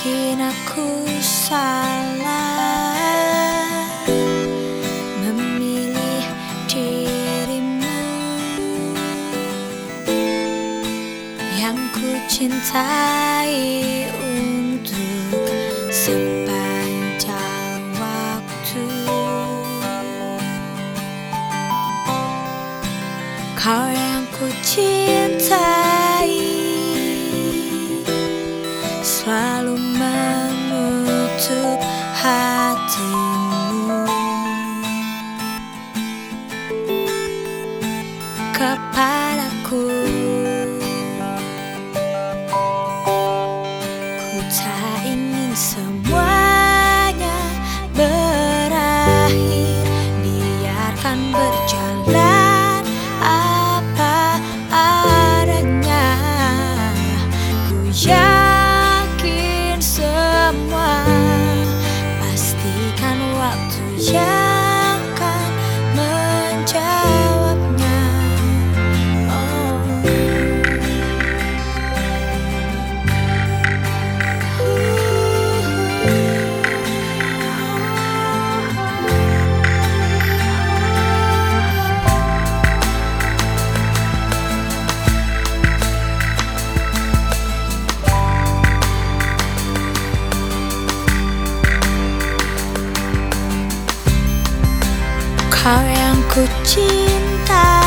Mungkin aku salah memilih dirimu yang ku cintai untuk sepanjang waktu. Kau yang ku cintai. Pastikan waktu Kau yang ku cintai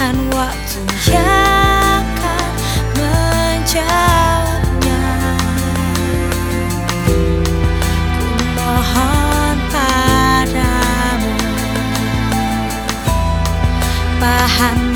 Pastikan waktu yang akan menjawabnya. Ku mohon padamu Paham